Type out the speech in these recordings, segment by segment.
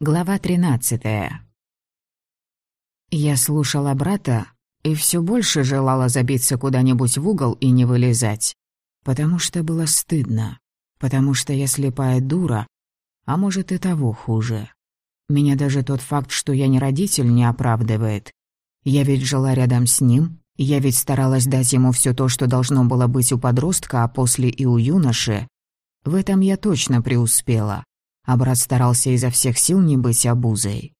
Глава 13. Я слушала брата и все больше желала забиться куда-нибудь в угол и не вылезать. Потому что было стыдно. Потому что я слепая дура, а может и того хуже. Меня даже тот факт, что я не родитель, не оправдывает. Я ведь жила рядом с ним, я ведь старалась дать ему все то, что должно было быть у подростка, а после и у юноши. В этом я точно преуспела а брат старался изо всех сил не быть обузой.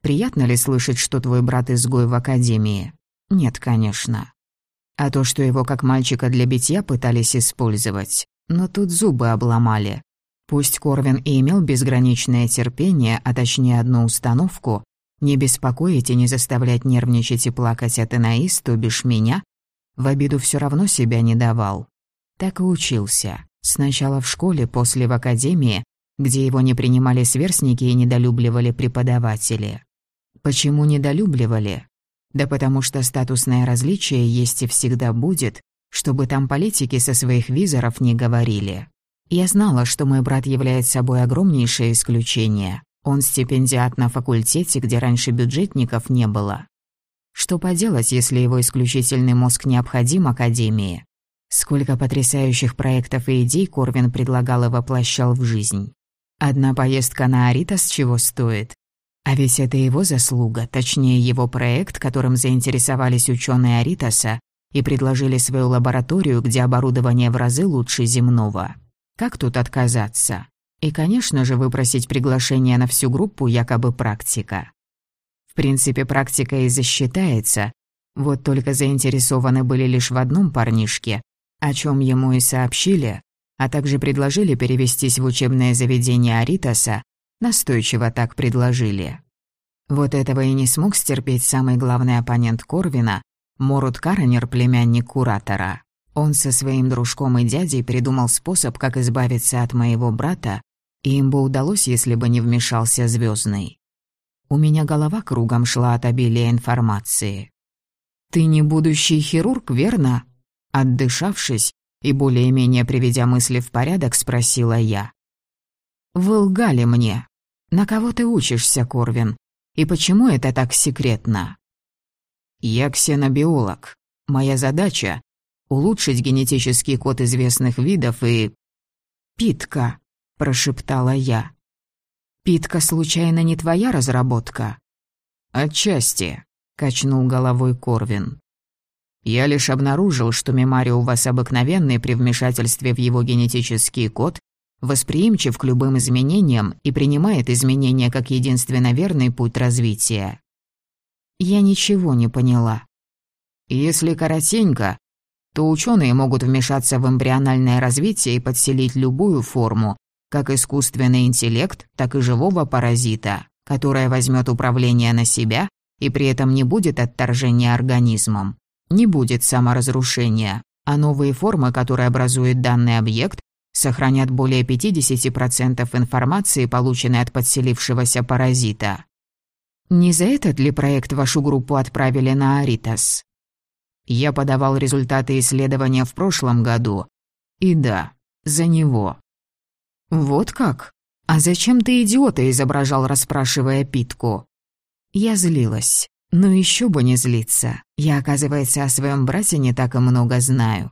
Приятно ли слышать, что твой брат изгой в академии? Нет, конечно. А то, что его как мальчика для битья пытались использовать. Но тут зубы обломали. Пусть Корвин и имел безграничное терпение, а точнее одну установку, не беспокоить и не заставлять нервничать и плакать от Энаис, то бишь меня, в обиду все равно себя не давал. Так и учился. Сначала в школе, после в академии, где его не принимали сверстники и недолюбливали преподаватели. Почему недолюбливали? Да потому что статусное различие есть и всегда будет, чтобы там политики со своих визоров не говорили. Я знала, что мой брат является собой огромнейшее исключение. Он стипендиат на факультете, где раньше бюджетников не было. Что поделать, если его исключительный мозг необходим Академии? Сколько потрясающих проектов и идей Корвин предлагал и воплощал в жизнь. Одна поездка на Аритас чего стоит? А ведь это его заслуга, точнее его проект, которым заинтересовались ученые Аритаса и предложили свою лабораторию, где оборудование в разы лучше земного. Как тут отказаться? И, конечно же, выпросить приглашение на всю группу якобы практика. В принципе, практика и засчитается, вот только заинтересованы были лишь в одном парнишке, о чем ему и сообщили, а также предложили перевестись в учебное заведение Аритаса, настойчиво так предложили. Вот этого и не смог стерпеть самый главный оппонент Корвина, Морут Каранер, племянник Куратора. Он со своим дружком и дядей придумал способ, как избавиться от моего брата, и им бы удалось, если бы не вмешался Звездный. У меня голова кругом шла от обилия информации. «Ты не будущий хирург, верно?» Отдышавшись, и более-менее приведя мысли в порядок, спросила я. «Вы лгали мне. На кого ты учишься, Корвин? И почему это так секретно?» «Я ксенобиолог. Моя задача — улучшить генетический код известных видов и...» «Питка», — прошептала я. «Питка, случайно, не твоя разработка?» «Отчасти», — качнул головой Корвин. Я лишь обнаружил, что мемари у вас обыкновенный при вмешательстве в его генетический код, восприимчив к любым изменениям и принимает изменения как единственно верный путь развития. Я ничего не поняла. Если коротенько, то ученые могут вмешаться в эмбриональное развитие и подселить любую форму, как искусственный интеллект, так и живого паразита, которая возьмет управление на себя и при этом не будет отторжения организмом. Не будет саморазрушения, а новые формы, которые образует данный объект, сохранят более 50% информации, полученной от подселившегося паразита. Не за этот ли проект вашу группу отправили на Аритас? Я подавал результаты исследования в прошлом году. И да, за него. Вот как? А зачем ты идиота изображал, расспрашивая Питку? Я злилась. Ну еще бы не злиться. Я, оказывается, о своем брате не так и много знаю.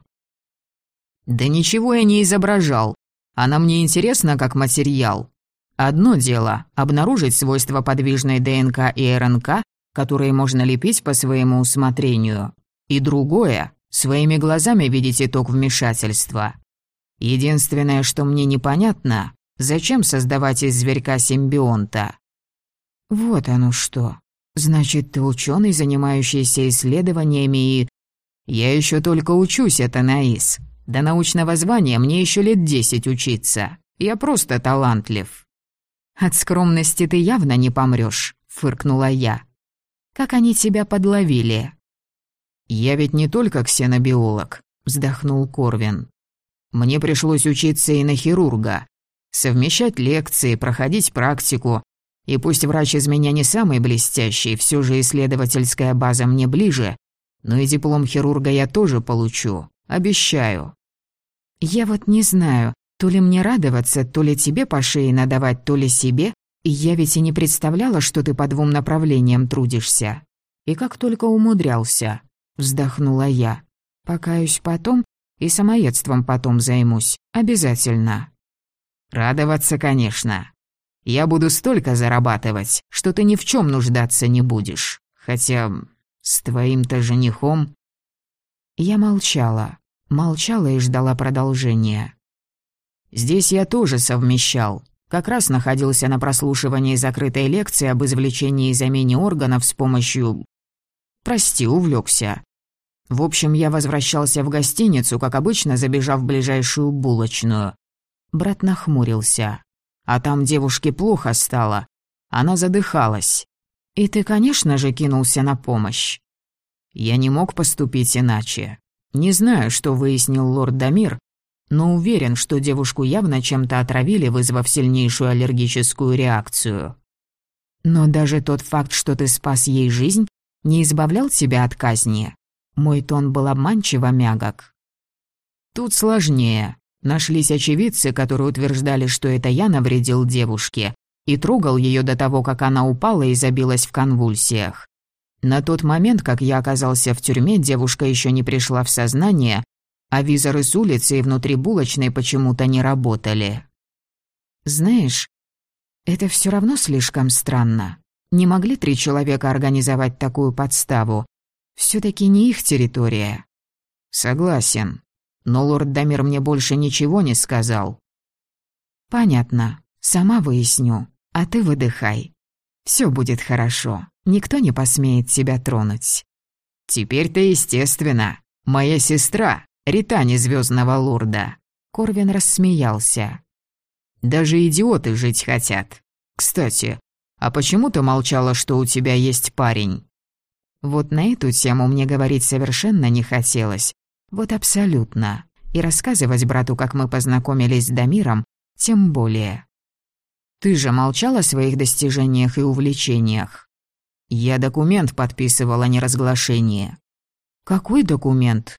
Да ничего я не изображал. Она мне интересна как материал. Одно дело — обнаружить свойства подвижной ДНК и РНК, которые можно лепить по своему усмотрению. И другое — своими глазами видеть итог вмешательства. Единственное, что мне непонятно, зачем создавать из зверька симбионта? Вот оно что. «Значит, ты ученый, занимающийся исследованиями и...» «Я еще только учусь, это Наис. До научного звания мне еще лет десять учиться. Я просто талантлив». «От скромности ты явно не помрешь, фыркнула я. «Как они тебя подловили?» «Я ведь не только ксенобиолог», — вздохнул Корвин. «Мне пришлось учиться и на хирурга. Совмещать лекции, проходить практику, и пусть врач из меня не самый блестящий, все же исследовательская база мне ближе, но и диплом хирурга я тоже получу, обещаю. Я вот не знаю, то ли мне радоваться, то ли тебе по шее надавать, то ли себе, Я ведь и не представляла, что ты по двум направлениям трудишься. И как только умудрялся, вздохнула я. Покаюсь потом и самоедством потом займусь, обязательно. Радоваться, конечно. Я буду столько зарабатывать, что ты ни в чем нуждаться не будешь. Хотя с твоим-то женихом... Я молчала, молчала и ждала продолжения. Здесь я тоже совмещал. Как раз находился на прослушивании закрытой лекции об извлечении и замене органов с помощью... Прости, увлекся. В общем, я возвращался в гостиницу, как обычно, забежав в ближайшую булочную. Брат нахмурился. А там девушке плохо стало. Она задыхалась. И ты, конечно же, кинулся на помощь. Я не мог поступить иначе. Не знаю, что выяснил лорд Дамир, но уверен, что девушку явно чем-то отравили, вызвав сильнейшую аллергическую реакцию. Но даже тот факт, что ты спас ей жизнь, не избавлял тебя от казни. Мой тон был обманчиво мягок. Тут сложнее. Нашлись очевидцы, которые утверждали, что это я навредил девушке и трогал ее до того, как она упала и забилась в конвульсиях. На тот момент, как я оказался в тюрьме, девушка еще не пришла в сознание, а визоры с улицы и внутри булочной почему-то не работали. Знаешь, это все равно слишком странно. Не могли три человека организовать такую подставу? все таки не их территория. Согласен. Но лорд Дамир мне больше ничего не сказал. Понятно. Сама выясню. А ты выдыхай. Все будет хорошо. Никто не посмеет тебя тронуть. Теперь-то естественно. Моя сестра, Ритани Звездного Лорда. Корвин рассмеялся. Даже идиоты жить хотят. Кстати, а почему ты молчала, что у тебя есть парень? Вот на эту тему мне говорить совершенно не хотелось. Вот абсолютно. И рассказывать брату, как мы познакомились с Дамиром, тем более. Ты же молчал о своих достижениях и увлечениях. Я документ подписывал о неразглашении. Какой документ?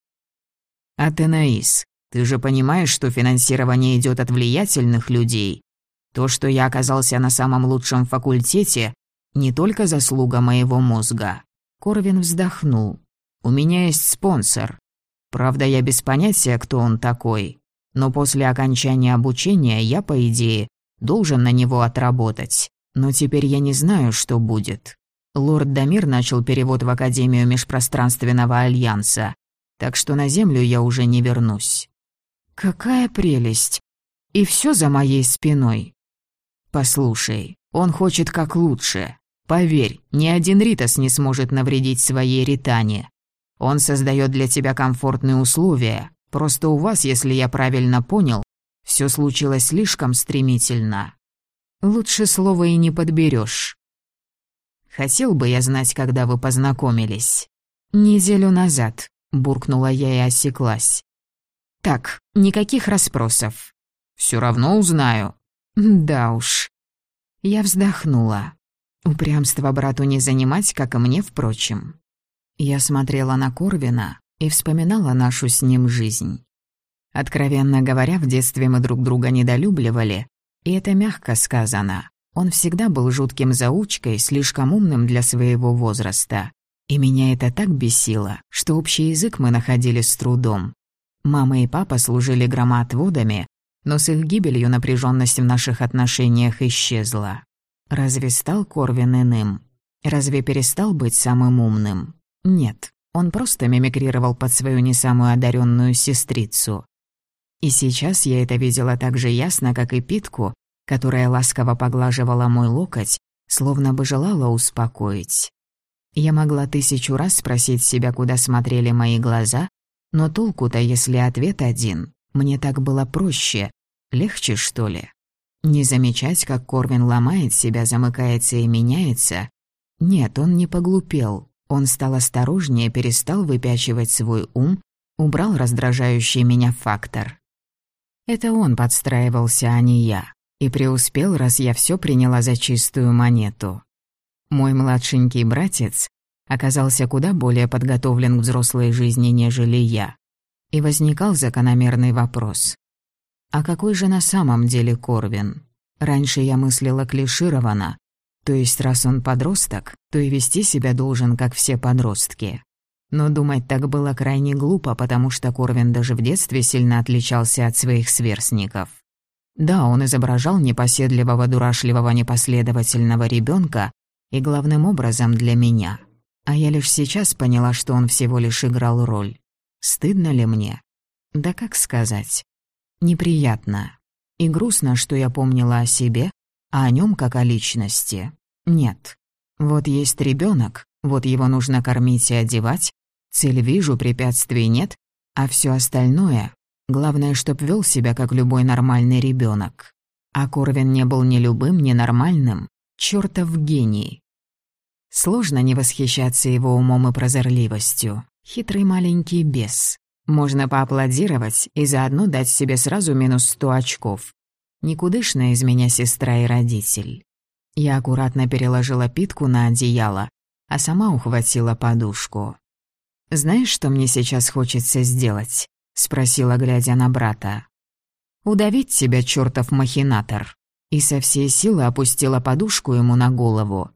Атенаис, ты же понимаешь, что финансирование идет от влиятельных людей. То, что я оказался на самом лучшем факультете, не только заслуга моего мозга. Корвин вздохнул. У меня есть спонсор. Правда, я без понятия, кто он такой. Но после окончания обучения я, по идее, должен на него отработать. Но теперь я не знаю, что будет. Лорд Дамир начал перевод в Академию Межпространственного Альянса, так что на Землю я уже не вернусь. Какая прелесть! И все за моей спиной. Послушай, он хочет как лучше. Поверь, ни один Ритас не сможет навредить своей Ритане. Он создает для тебя комфортные условия. Просто у вас, если я правильно понял, все случилось слишком стремительно. Лучше слова и не подберешь. Хотел бы я знать, когда вы познакомились. Неделю назад, буркнула я и осеклась. Так, никаких расспросов. Все равно узнаю. Да уж. Я вздохнула. Упрямство брату не занимать, как и мне, впрочем. Я смотрела на Корвина и вспоминала нашу с ним жизнь. Откровенно говоря, в детстве мы друг друга недолюбливали, и это мягко сказано. Он всегда был жутким заучкой, слишком умным для своего возраста. И меня это так бесило, что общий язык мы находили с трудом. Мама и папа служили громоотводами, но с их гибелью напряженность в наших отношениях исчезла. Разве стал Корвин иным? Разве перестал быть самым умным? Нет, он просто мимикрировал под свою не самую одаренную сестрицу. И сейчас я это видела так же ясно, как и Питку, которая ласково поглаживала мой локоть, словно бы желала успокоить. Я могла тысячу раз спросить себя, куда смотрели мои глаза, но толку-то, если ответ один. Мне так было проще. Легче, что ли? Не замечать, как Корвин ломает себя, замыкается и меняется? Нет, он не поглупел. Он стал осторожнее, перестал выпячивать свой ум, убрал раздражающий меня фактор. Это он подстраивался, а не я и преуспел, раз я все приняла за чистую монету. Мой младшенький братец оказался куда более подготовлен к взрослой жизни, нежели я. И возникал закономерный вопрос. А какой же на самом деле Корвин? Раньше я мыслила клишированно. То есть, раз он подросток, то и вести себя должен, как все подростки. Но думать так было крайне глупо, потому что Корвин даже в детстве сильно отличался от своих сверстников. Да, он изображал непоседливого, дурашливого, непоследовательного ребенка, и главным образом для меня. А я лишь сейчас поняла, что он всего лишь играл роль. Стыдно ли мне? Да как сказать? Неприятно. И грустно, что я помнила о себе, а о нем как о личности. Нет. Вот есть ребенок, вот его нужно кормить и одевать, цель вижу, препятствий нет, а все остальное Главное, чтоб вел себя как любой нормальный ребенок. А Корвин не был ни любым, ни нормальным. Чёртов гений. Сложно не восхищаться его умом и прозорливостью. Хитрый маленький бес. Можно поаплодировать и заодно дать себе сразу минус сто очков. Никудышная из меня сестра и родитель. Я аккуратно переложила питку на одеяло, а сама ухватила подушку. Знаешь, что мне сейчас хочется сделать? — спросила, глядя на брата. «Удавить тебя, чертов махинатор!» И со всей силы опустила подушку ему на голову.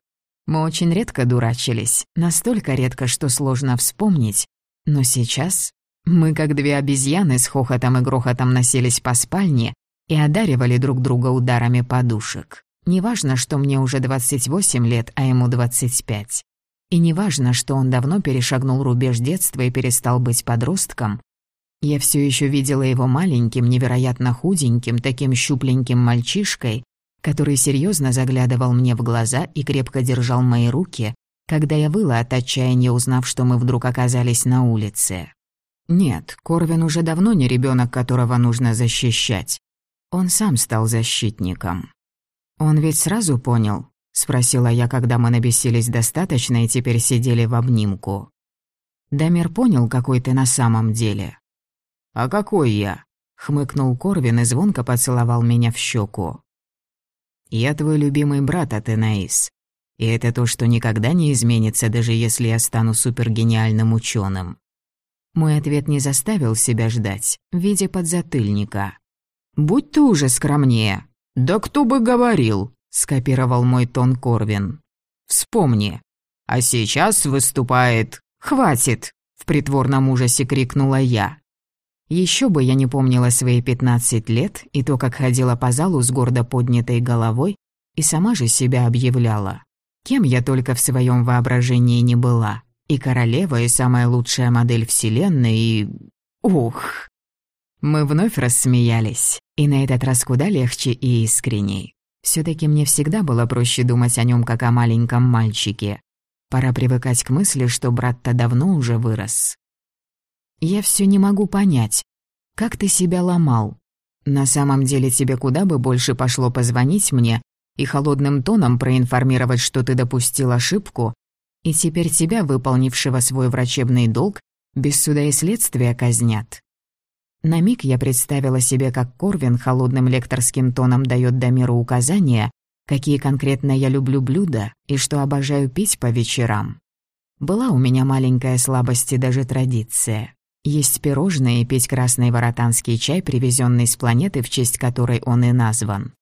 Мы очень редко дурачились, настолько редко, что сложно вспомнить. Но сейчас мы, как две обезьяны, с хохотом и грохотом носились по спальне и одаривали друг друга ударами подушек. Неважно, что мне уже 28 лет, а ему 25. И неважно, что он давно перешагнул рубеж детства и перестал быть подростком, я все еще видела его маленьким, невероятно худеньким, таким щупленьким мальчишкой, который серьезно заглядывал мне в глаза и крепко держал мои руки, когда я выла от отчаяния, узнав, что мы вдруг оказались на улице. Нет, Корвин уже давно не ребенок, которого нужно защищать. Он сам стал защитником. Он ведь сразу понял, спросила я, когда мы набесились достаточно и теперь сидели в обнимку. Дамир понял, какой ты на самом деле. «А какой я?» — хмыкнул Корвин и звонко поцеловал меня в щеку. «Я твой любимый брат, Атенаис. И это то, что никогда не изменится, даже если я стану супергениальным ученым. Мой ответ не заставил себя ждать, в виде подзатыльника. «Будь ты уже скромнее!» «Да кто бы говорил!» — скопировал мой тон Корвин. «Вспомни. А сейчас выступает...» «Хватит!» — в притворном ужасе крикнула я. Еще бы я не помнила свои пятнадцать лет и то, как ходила по залу с гордо поднятой головой и сама же себя объявляла. Кем я только в своем воображении не была. И королева, и самая лучшая модель вселенной, и... Ух! Мы вновь рассмеялись, и на этот раз куда легче и искренней. все таки мне всегда было проще думать о нем как о маленьком мальчике. Пора привыкать к мысли, что брат-то давно уже вырос. Я все не могу понять, как ты себя ломал. На самом деле тебе куда бы больше пошло позвонить мне и холодным тоном проинформировать, что ты допустил ошибку, и теперь тебя, выполнившего свой врачебный долг, без суда и следствия казнят. На миг я представила себе, как Корвин холодным лекторским тоном дает Дамиру указания, какие конкретно я люблю блюда и что обожаю пить по вечерам. Была у меня маленькая слабость и даже традиция. Есть пирожные и пить красный воротанский чай, привезенный с планеты, в честь которой он и назван.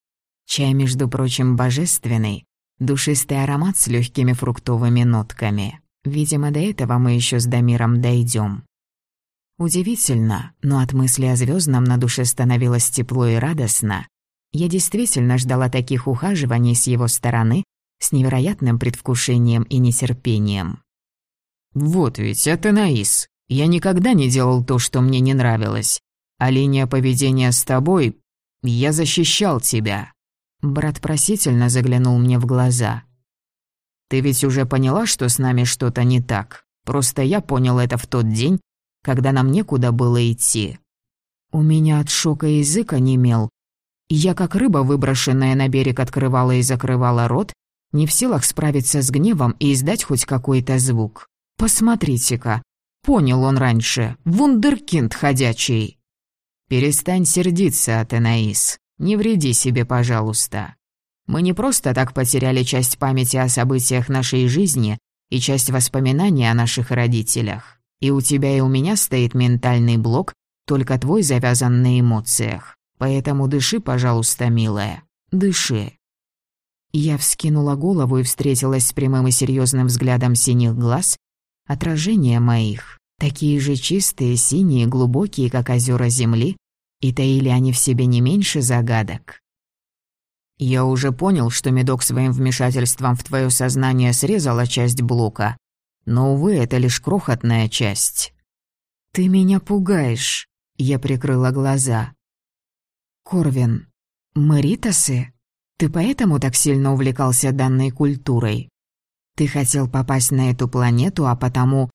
Чай, между прочим, божественный, душистый аромат с легкими фруктовыми нотками. Видимо, до этого мы еще с Дамиром дойдем. Удивительно, но от мысли о звездном на душе становилось тепло и радостно. Я действительно ждала таких ухаживаний с его стороны с невероятным предвкушением и нетерпением. «Вот ведь это Наис!» Я никогда не делал то, что мне не нравилось. А линия поведения с тобой... Я защищал тебя». Брат просительно заглянул мне в глаза. «Ты ведь уже поняла, что с нами что-то не так? Просто я понял это в тот день, когда нам некуда было идти». У меня от шока язык онемел. Я, как рыба, выброшенная на берег, открывала и закрывала рот, не в силах справиться с гневом и издать хоть какой-то звук. «Посмотрите-ка, Понял он раньше. Вундеркинд ходячий. Перестань сердиться, Атенаис. Не вреди себе, пожалуйста. Мы не просто так потеряли часть памяти о событиях нашей жизни и часть воспоминаний о наших родителях. И у тебя и у меня стоит ментальный блок, только твой завязан на эмоциях. Поэтому дыши, пожалуйста, милая. Дыши». Я вскинула голову и встретилась с прямым и серьезным взглядом синих глаз, отражение моих, такие же чистые, синие, глубокие, как озера земли, и таили они в себе не меньше загадок. «Я уже понял, что медок своим вмешательством в твое сознание срезала часть блока, но, увы, это лишь крохотная часть». «Ты меня пугаешь», — я прикрыла глаза. «Корвин, Маритасы? Ты поэтому так сильно увлекался данной культурой? Ты хотел попасть на эту планету, а потому...»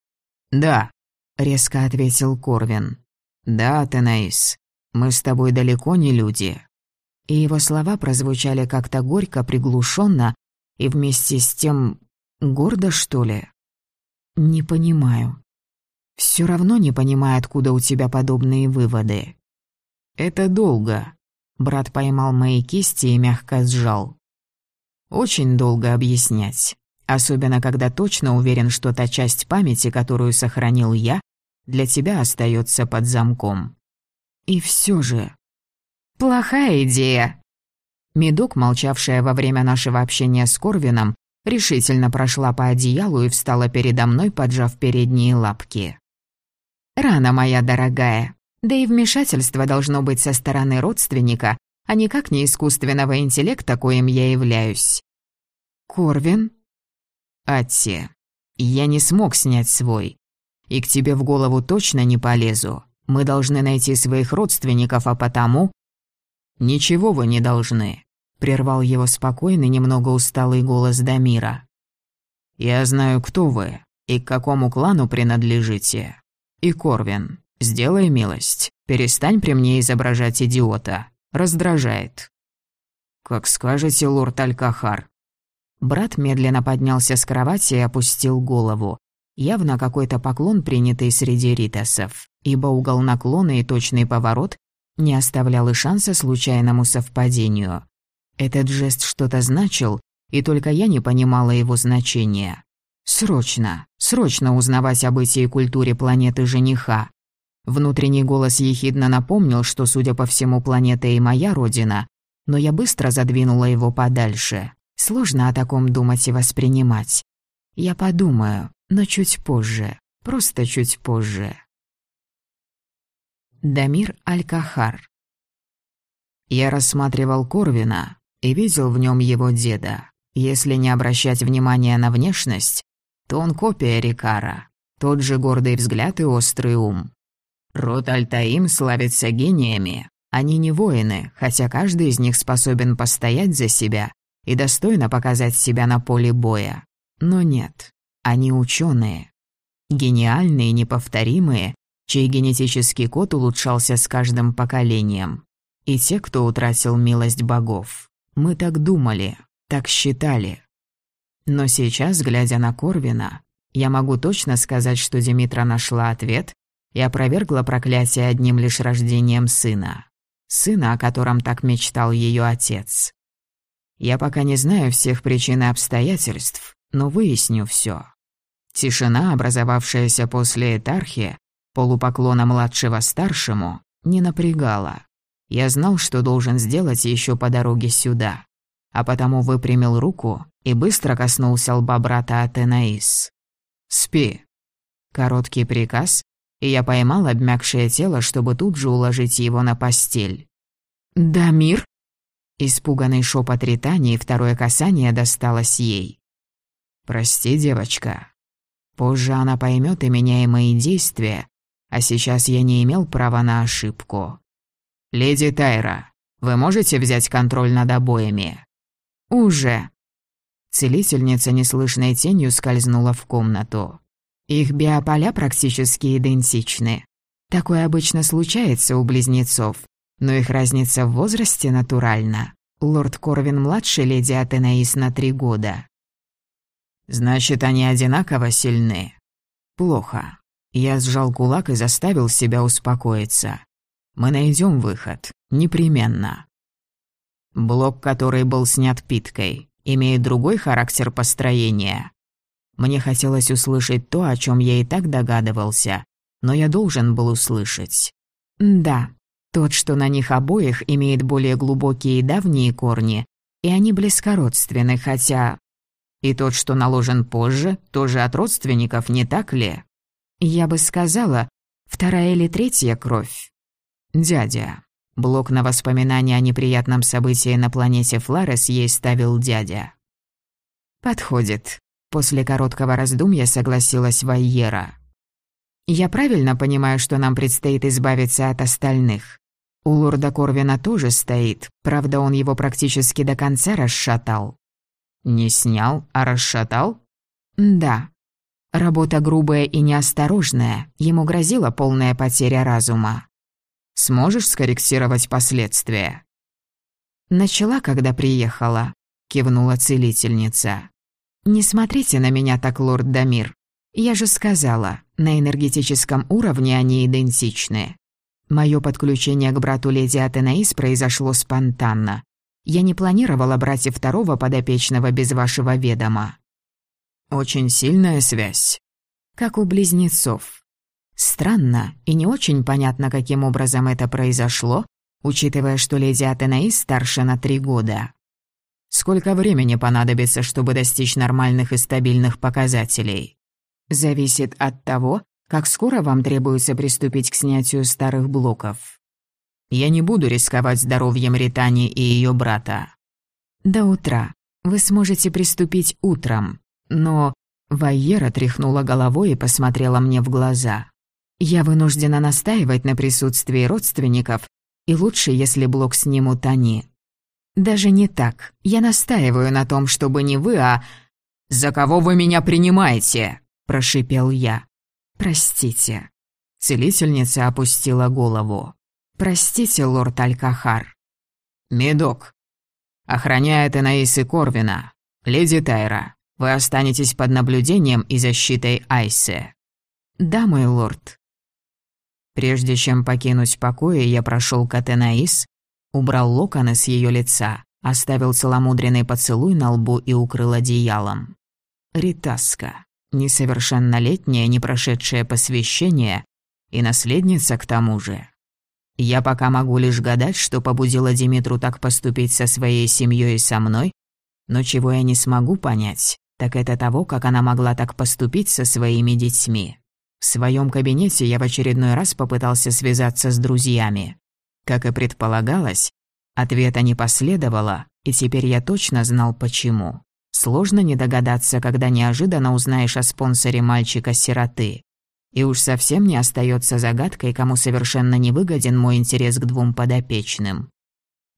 «Да», — резко ответил Корвин. «Да, Тенаис, мы с тобой далеко не люди». И его слова прозвучали как-то горько, приглушенно и вместе с тем гордо, что ли. «Не понимаю. Все равно не понимаю, откуда у тебя подобные выводы». «Это долго», — брат поймал мои кисти и мягко сжал. «Очень долго объяснять, особенно когда точно уверен, что та часть памяти, которую сохранил я, для тебя остается под замком». И все же... Плохая идея. Медок, молчавшая во время нашего общения с Корвином, решительно прошла по одеялу и встала передо мной, поджав передние лапки. «Рано, моя дорогая. Да и вмешательство должно быть со стороны родственника, а никак не искусственного интеллекта, коим я являюсь». «Корвин?» «Атти, я не смог снять свой. И к тебе в голову точно не полезу. Мы должны найти своих родственников, а потому...» «Ничего вы не должны», — прервал его спокойный, немного усталый голос Дамира. «Я знаю, кто вы и к какому клану принадлежите. И Корвин, сделай милость, перестань при мне изображать идиота. Раздражает». «Как скажете, лорд Алькахар». Брат медленно поднялся с кровати и опустил голову. Явно какой-то поклон, принятый среди ритасов, ибо угол наклона и точный поворот не оставлял и шанса случайному совпадению. Этот жест что-то значил, и только я не понимала его значения. Срочно, срочно узнавать о бытии и культуре планеты жениха. Внутренний голос ехидно напомнил, что, судя по всему, планета и моя родина, но я быстро задвинула его подальше. Сложно о таком думать и воспринимать. Я подумаю, но чуть позже, просто чуть позже. Дамир Аль-Кахар Я рассматривал Корвина и видел в нем его деда. Если не обращать внимания на внешность, то он копия Рикара, тот же гордый взгляд и острый ум. Род Альтаим славится гениями. Они не воины, хотя каждый из них способен постоять за себя и достойно показать себя на поле боя. Но нет, они ученые, гениальные, неповторимые, чей генетический код улучшался с каждым поколением. И те, кто утратил милость богов. Мы так думали, так считали. Но сейчас, глядя на Корвина, я могу точно сказать, что Димитра нашла ответ и опровергла проклятие одним лишь рождением сына. Сына, о котором так мечтал ее отец. Я пока не знаю всех причин и обстоятельств, но выясню все. Тишина, образовавшаяся после этархии, полупоклона младшего старшему, не напрягала. Я знал, что должен сделать еще по дороге сюда, а потому выпрямил руку и быстро коснулся лба брата Атенаис. «Спи». Короткий приказ, и я поймал обмякшее тело, чтобы тут же уложить его на постель. «Да, мир?» Испуганный шепот Ритани и второе касание досталось ей. «Прости, девочка, Позже она поймет и меня, и мои действия, а сейчас я не имел права на ошибку. «Леди Тайра, вы можете взять контроль над обоями?» «Уже». Целительница неслышной тенью скользнула в комнату. Их биополя практически идентичны. Такое обычно случается у близнецов, но их разница в возрасте натуральна. Лорд Корвин младше леди Атенаис на три года. Значит, они одинаково сильны. Плохо. Я сжал кулак и заставил себя успокоиться. Мы найдем выход. Непременно. Блок, который был снят питкой, имеет другой характер построения. Мне хотелось услышать то, о чем я и так догадывался, но я должен был услышать. Да, Тот, что на них обоих, имеет более глубокие и давние корни, и они близкородственны, хотя... И тот, что наложен позже, тоже от родственников, не так ли? Я бы сказала, вторая или третья кровь. Дядя. Блок на воспоминания о неприятном событии на планете Фларес ей ставил дядя. «Подходит». После короткого раздумья согласилась Вайера. «Я правильно понимаю, что нам предстоит избавиться от остальных? У лорда Корвина тоже стоит, правда, он его практически до конца расшатал». «Не снял, а расшатал?» «Да. Работа грубая и неосторожная, ему грозила полная потеря разума». «Сможешь скорректировать последствия?» «Начала, когда приехала», — кивнула целительница. «Не смотрите на меня так, лорд Дамир. Я же сказала, на энергетическом уровне они идентичны. Моё подключение к брату леди Атенаис произошло спонтанно. Я не планировала брать и второго подопечного без вашего ведома». «Очень сильная связь». «Как у близнецов. Странно и не очень понятно, каким образом это произошло, учитывая, что леди Атенаис старше на три года. Сколько времени понадобится, чтобы достичь нормальных и стабильных показателей? Зависит от того, как скоро вам требуется приступить к снятию старых блоков. Я не буду рисковать здоровьем Ритани и ее брата. До утра. Вы сможете приступить утром. Но Вайера тряхнула головой и посмотрела мне в глаза. Я вынуждена настаивать на присутствии родственников, и лучше, если блок снимут они. Даже не так. Я настаиваю на том, чтобы не вы, а... «За кого вы меня принимаете?» – прошипел я. «Простите». Целительница опустила голову. «Простите, лорд Алькахар». «Медок. Охраняет Энаисы Корвина. Леди Тайра, вы останетесь под наблюдением и защитой Айсе». «Да, мой лорд». Прежде чем покинуть покои, я прошел к Атенаис Убрал локоны с ее лица, оставил целомудренный поцелуй на лбу и укрыл одеялом. Ритаска, несовершеннолетняя, не прошедшая посвящение и наследница к тому же. Я пока могу лишь гадать, что побудило Димитру так поступить со своей семьей и со мной, но чего я не смогу понять, так это того, как она могла так поступить со своими детьми. В своем кабинете я в очередной раз попытался связаться с друзьями. Как и предполагалось, ответа не последовало, и теперь я точно знал почему. Сложно не догадаться, когда неожиданно узнаешь о спонсоре мальчика-сироты. И уж совсем не остается загадкой, кому совершенно не выгоден мой интерес к двум подопечным.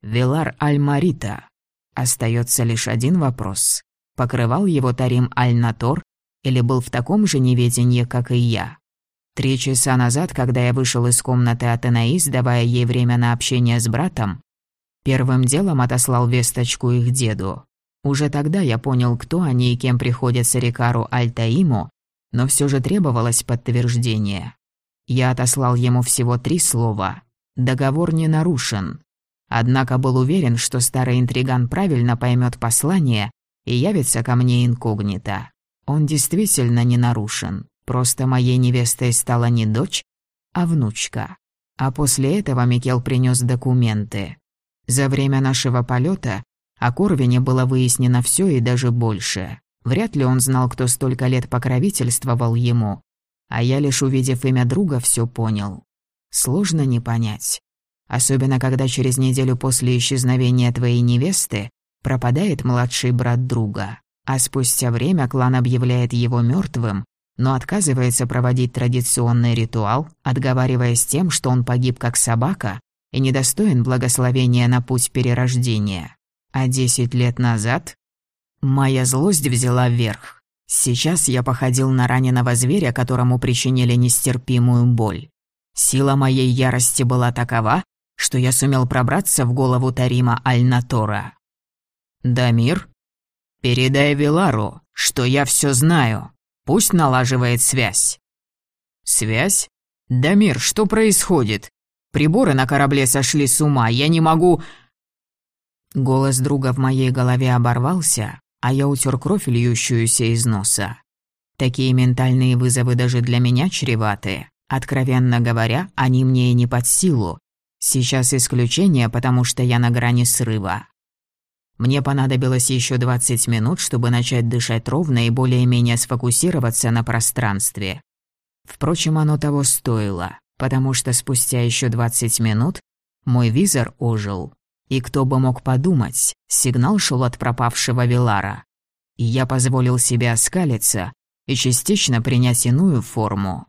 Вилар Аль-Марита. Остается лишь один вопрос. Покрывал его Тарим Аль-Натор или был в таком же неведении, как и я? Три часа назад, когда я вышел из комнаты от Энаис, давая ей время на общение с братом, первым делом отослал весточку их деду. Уже тогда я понял, кто они и кем приходятся Рикару Альтаиму, но все же требовалось подтверждение. Я отослал ему всего три слова. Договор не нарушен. Однако был уверен, что старый интриган правильно поймет послание и явится ко мне инкогнито. Он действительно не нарушен. Просто моей невестой стала не дочь, а внучка. А после этого Микел принес документы. За время нашего полета о Корвине было выяснено все и даже больше. Вряд ли он знал, кто столько лет покровительствовал ему. А я лишь увидев имя друга, все понял. Сложно не понять. Особенно, когда через неделю после исчезновения твоей невесты пропадает младший брат друга, а спустя время клан объявляет его мертвым но отказывается проводить традиционный ритуал, отговариваясь тем, что он погиб как собака и недостоин благословения на путь перерождения. А десять лет назад моя злость взяла верх. Сейчас я походил на раненого зверя, которому причинили нестерпимую боль. Сила моей ярости была такова, что я сумел пробраться в голову Тарима Аль-Натора. «Дамир, передай Вилару, что я все знаю», Пусть налаживает связь». «Связь? Дамир, что происходит? Приборы на корабле сошли с ума, я не могу...» Голос друга в моей голове оборвался, а я утер кровь, льющуюся из носа. Такие ментальные вызовы даже для меня чреваты. Откровенно говоря, они мне и не под силу. Сейчас исключение, потому что я на грани срыва. Мне понадобилось еще 20 минут, чтобы начать дышать ровно и более-менее сфокусироваться на пространстве. Впрочем, оно того стоило, потому что спустя еще 20 минут мой визор ожил. И кто бы мог подумать, сигнал шел от пропавшего Вилара. И я позволил себе оскалиться и частично принять иную форму.